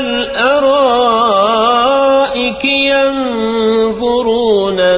الأرائك ينظرون